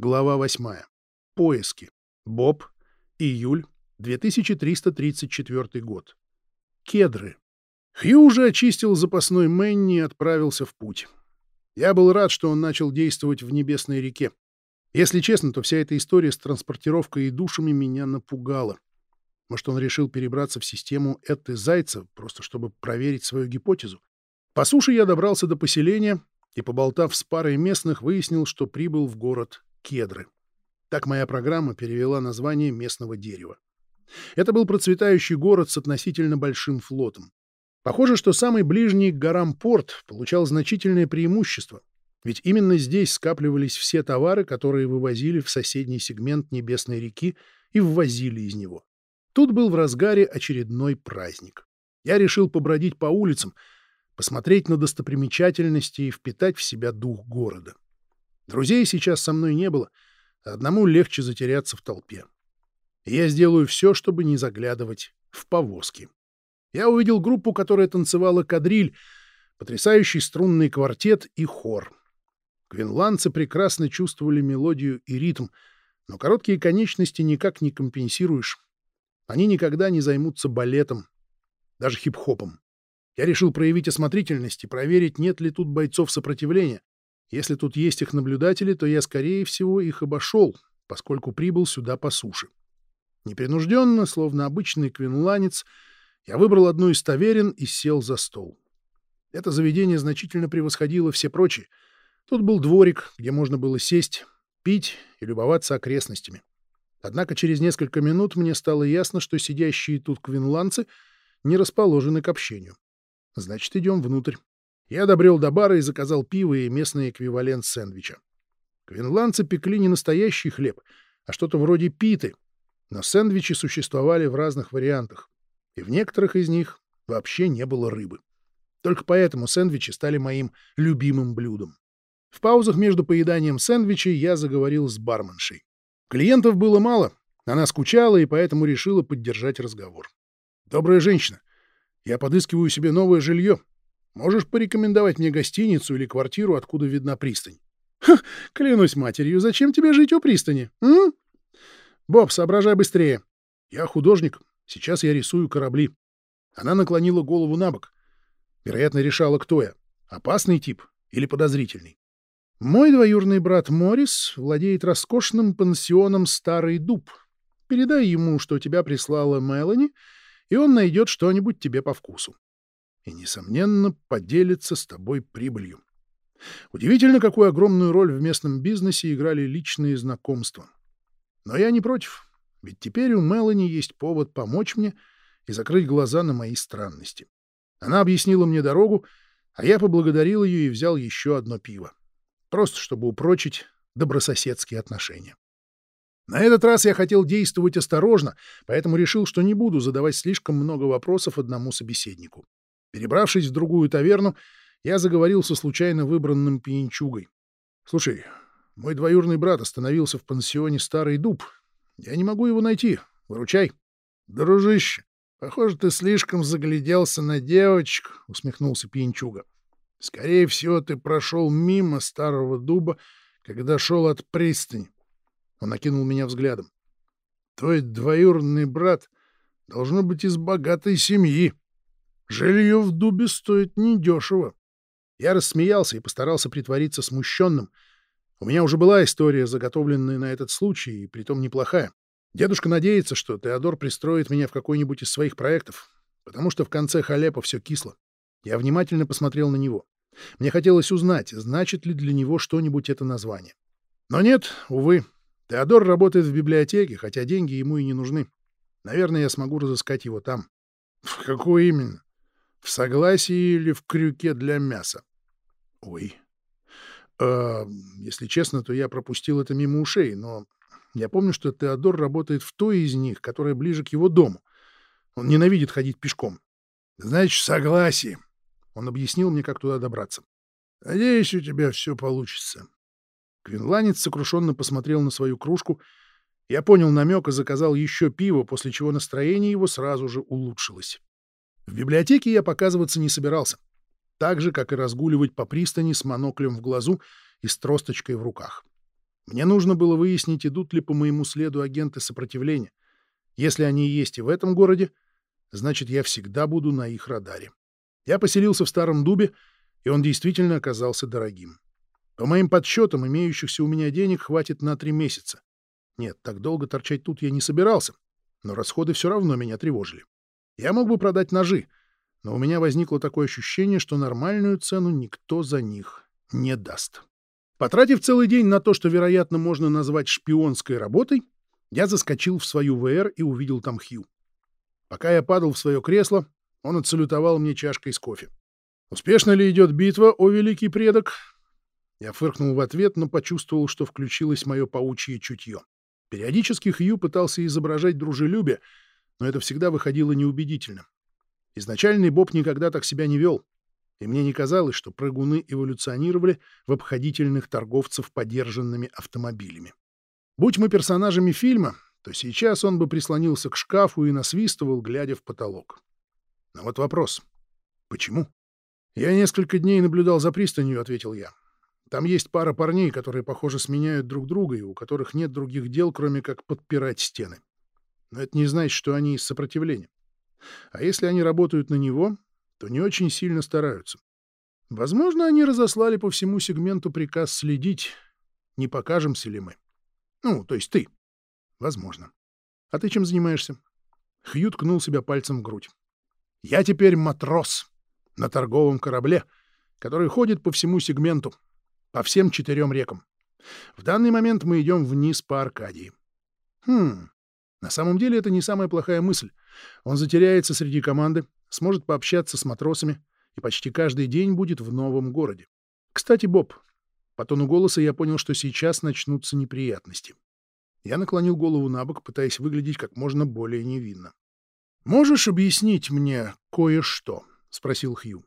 Глава 8. Поиски. Боб. Июль. 2334 год. Кедры. Хью уже очистил запасной Мэнни и отправился в путь. Я был рад, что он начал действовать в Небесной реке. Если честно, то вся эта история с транспортировкой и душами меня напугала. Может, он решил перебраться в систему Этты Зайца, просто чтобы проверить свою гипотезу. По суше я добрался до поселения и, поболтав с парой местных, выяснил, что прибыл в город Кедры. Так моя программа перевела название местного дерева. Это был процветающий город с относительно большим флотом. Похоже, что самый ближний к горам порт получал значительное преимущество, ведь именно здесь скапливались все товары, которые вывозили в соседний сегмент Небесной реки и ввозили из него. Тут был в разгаре очередной праздник. Я решил побродить по улицам, посмотреть на достопримечательности и впитать в себя дух города. Друзей сейчас со мной не было, одному легче затеряться в толпе. Я сделаю все, чтобы не заглядывать в повозки. Я увидел группу, которая танцевала кадриль, потрясающий струнный квартет и хор. Квинландцы прекрасно чувствовали мелодию и ритм, но короткие конечности никак не компенсируешь. Они никогда не займутся балетом, даже хип-хопом. Я решил проявить осмотрительность и проверить, нет ли тут бойцов сопротивления. Если тут есть их наблюдатели, то я, скорее всего, их обошел, поскольку прибыл сюда по суше. Непринужденно, словно обычный квинланец, я выбрал одну из таверен и сел за стол. Это заведение значительно превосходило все прочие. Тут был дворик, где можно было сесть, пить и любоваться окрестностями. Однако через несколько минут мне стало ясно, что сидящие тут квинландцы не расположены к общению. Значит, идем внутрь. Я добрел до бара и заказал пиво и местный эквивалент сэндвича. Квинландцы пекли не настоящий хлеб, а что-то вроде питы, но сэндвичи существовали в разных вариантах, и в некоторых из них вообще не было рыбы. Только поэтому сэндвичи стали моим любимым блюдом. В паузах между поеданием сэндвичей я заговорил с барменшей. Клиентов было мало, она скучала и поэтому решила поддержать разговор. «Добрая женщина, я подыскиваю себе новое жилье. Можешь порекомендовать мне гостиницу или квартиру, откуда видна пристань? Клянусь матерью, зачем тебе жить у пристани? Боб, соображай быстрее. Я художник. Сейчас я рисую корабли. Она наклонила голову на бок. Вероятно, решала, кто я. Опасный тип или подозрительный. Мой двоюродный брат Морис владеет роскошным пансионом «Старый дуб». Передай ему, что тебя прислала Мелани, и он найдет что-нибудь тебе по вкусу и, несомненно, поделится с тобой прибылью. Удивительно, какую огромную роль в местном бизнесе играли личные знакомства. Но я не против, ведь теперь у Мелани есть повод помочь мне и закрыть глаза на мои странности. Она объяснила мне дорогу, а я поблагодарил ее и взял еще одно пиво. Просто чтобы упрочить добрососедские отношения. На этот раз я хотел действовать осторожно, поэтому решил, что не буду задавать слишком много вопросов одному собеседнику. Перебравшись в другую таверну, я заговорил со случайно выбранным пьянчугой. — Слушай, мой двоюродный брат остановился в пансионе «Старый дуб». Я не могу его найти. Выручай. — Дружище, похоже, ты слишком загляделся на девочку, — усмехнулся пьянчуга. — Скорее всего, ты прошел мимо старого дуба, когда шел от пристани. Он окинул меня взглядом. — Твой двоюродный брат должно быть из богатой семьи. — Жилье в дубе стоит недешево. Я рассмеялся и постарался притвориться смущенным. У меня уже была история, заготовленная на этот случай, и притом неплохая. Дедушка надеется, что Теодор пристроит меня в какой-нибудь из своих проектов, потому что в конце Халепа все кисло. Я внимательно посмотрел на него. Мне хотелось узнать, значит ли для него что-нибудь это название. Но нет, увы. Теодор работает в библиотеке, хотя деньги ему и не нужны. Наверное, я смогу разыскать его там. — В какой именно? В согласии или в крюке для мяса? Ой. Э, если честно, то я пропустил это мимо ушей, но я помню, что Теодор работает в той из них, которая ближе к его дому. Он ненавидит ходить пешком. Значит, согласие. Он объяснил мне, как туда добраться. Надеюсь, у тебя все получится. Квинланец сокрушенно посмотрел на свою кружку. Я понял намек и заказал еще пиво, после чего настроение его сразу же улучшилось. В библиотеке я показываться не собирался, так же, как и разгуливать по пристани с моноклем в глазу и с тросточкой в руках. Мне нужно было выяснить, идут ли по моему следу агенты сопротивления. Если они есть и в этом городе, значит, я всегда буду на их радаре. Я поселился в Старом Дубе, и он действительно оказался дорогим. По моим подсчетам, имеющихся у меня денег хватит на три месяца. Нет, так долго торчать тут я не собирался, но расходы все равно меня тревожили. Я мог бы продать ножи, но у меня возникло такое ощущение, что нормальную цену никто за них не даст. Потратив целый день на то, что, вероятно, можно назвать шпионской работой, я заскочил в свою ВР и увидел там Хью. Пока я падал в свое кресло, он отсалютовал мне чашкой с кофе. «Успешно ли идет битва, о великий предок?» Я фыркнул в ответ, но почувствовал, что включилось мое паучье чутье. Периодически Хью пытался изображать дружелюбие, но это всегда выходило неубедительно. Изначальный Боб никогда так себя не вел, и мне не казалось, что прыгуны эволюционировали в обходительных торговцев подержанными автомобилями. Будь мы персонажами фильма, то сейчас он бы прислонился к шкафу и насвистывал, глядя в потолок. Но вот вопрос. Почему? «Я несколько дней наблюдал за пристанью», — ответил я. Там есть пара парней, которые, похоже, сменяют друг друга, и у которых нет других дел, кроме как подпирать стены. Но это не значит, что они из сопротивления. А если они работают на него, то не очень сильно стараются. Возможно, они разослали по всему сегменту приказ следить, не покажемся ли мы. Ну, то есть ты. Возможно. А ты чем занимаешься? Хью ткнул себя пальцем в грудь. Я теперь матрос на торговом корабле, который ходит по всему сегменту, по всем четырем рекам. В данный момент мы идем вниз по Аркадии. Хм, на самом деле это не самая плохая мысль. Он затеряется среди команды, сможет пообщаться с матросами и почти каждый день будет в новом городе. Кстати, Боб, по тону голоса я понял, что сейчас начнутся неприятности. Я наклонил голову на бок, пытаясь выглядеть как можно более невинно. «Можешь объяснить мне кое-что?» — спросил Хью.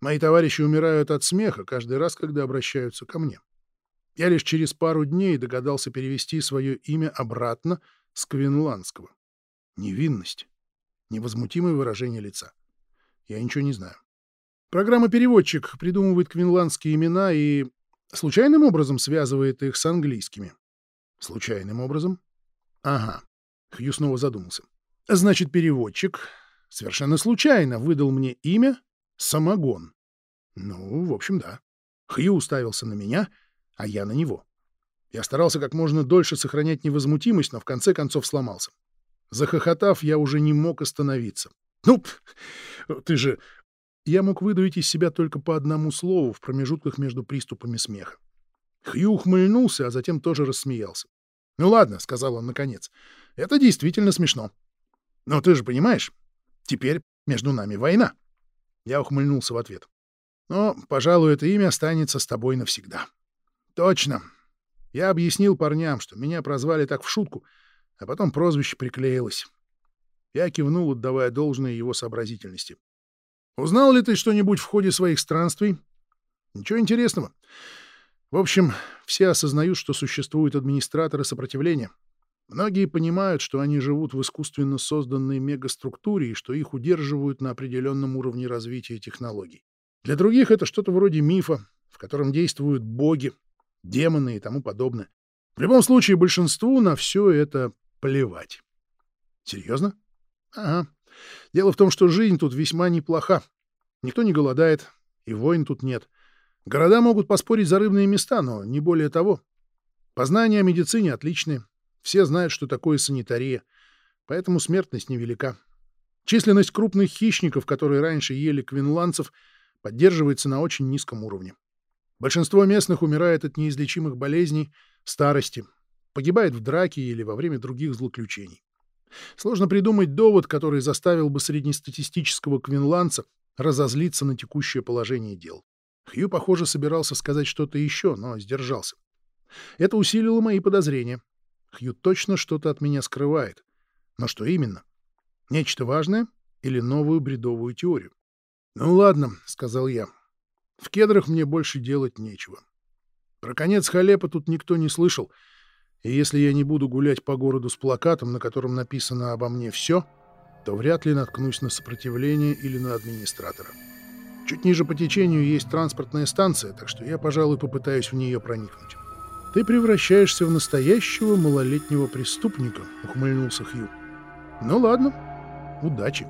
Мои товарищи умирают от смеха каждый раз, когда обращаются ко мне. Я лишь через пару дней догадался перевести свое имя обратно с. Невинность. Невозмутимое выражение лица. Я ничего не знаю. Программа-переводчик придумывает квинландские имена и случайным образом связывает их с английскими. Случайным образом? Ага. Хью снова задумался. Значит, переводчик совершенно случайно выдал мне имя Самогон. Ну, в общем, да. Хью уставился на меня, а я на него. Я старался как можно дольше сохранять невозмутимость, но в конце концов сломался. Захохотав, я уже не мог остановиться. «Ну, ты же...» Я мог выдавить из себя только по одному слову в промежутках между приступами смеха. Хью ухмыльнулся, а затем тоже рассмеялся. «Ну ладно», — сказал он наконец, — «это действительно смешно. Но ты же понимаешь, теперь между нами война». Я ухмыльнулся в ответ. Но, пожалуй, это имя останется с тобой навсегда. Точно. Я объяснил парням, что меня прозвали так в шутку, а потом прозвище приклеилось. Я кивнул, отдавая должное его сообразительности. Узнал ли ты что-нибудь в ходе своих странствий? Ничего интересного. В общем, все осознают, что существуют администраторы сопротивления. Многие понимают, что они живут в искусственно созданной мегаструктуре и что их удерживают на определенном уровне развития технологий. Для других это что-то вроде мифа, в котором действуют боги, демоны и тому подобное. В любом случае, большинству на все это плевать. Серьезно? Ага. Дело в том, что жизнь тут весьма неплоха. Никто не голодает, и войн тут нет. Города могут поспорить за рыбные места, но не более того. Познания о медицине отличные. Все знают, что такое санитария, поэтому смертность невелика. Численность крупных хищников, которые раньше ели квинландцев, поддерживается на очень низком уровне. Большинство местных умирает от неизлечимых болезней, старости, погибает в драке или во время других злоключений. Сложно придумать довод, который заставил бы среднестатистического квинландца разозлиться на текущее положение дел. Хью, похоже, собирался сказать что-то еще, но сдержался. Это усилило мои подозрения. Хью точно что-то от меня скрывает. Но что именно? Нечто важное или новую бредовую теорию? «Ну ладно», — сказал я. «В кедрах мне больше делать нечего. Про конец Халепа тут никто не слышал, и если я не буду гулять по городу с плакатом, на котором написано обо мне все, то вряд ли наткнусь на сопротивление или на администратора. Чуть ниже по течению есть транспортная станция, так что я, пожалуй, попытаюсь в нее проникнуть. ты превращаешься в настоящего малолетнего преступника», — ухмыльнулся Хью. «Ну ладно, удачи».